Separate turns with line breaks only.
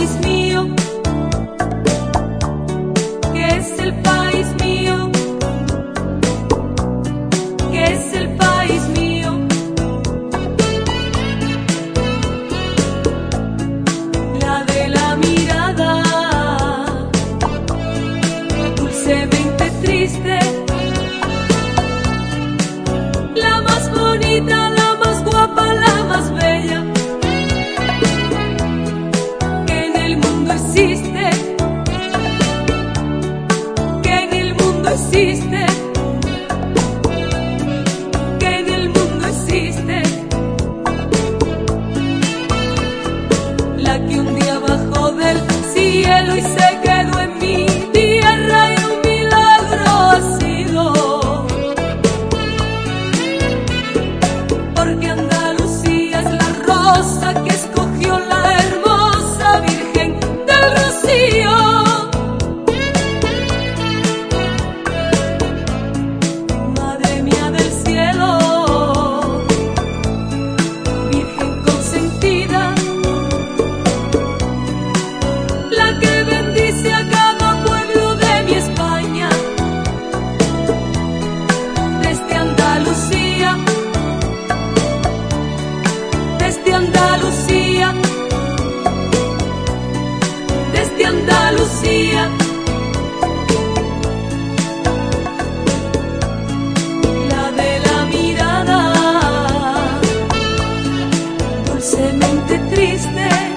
It's me que en el mundo existe, la que un día bajó del cielo y se dulcemente triste.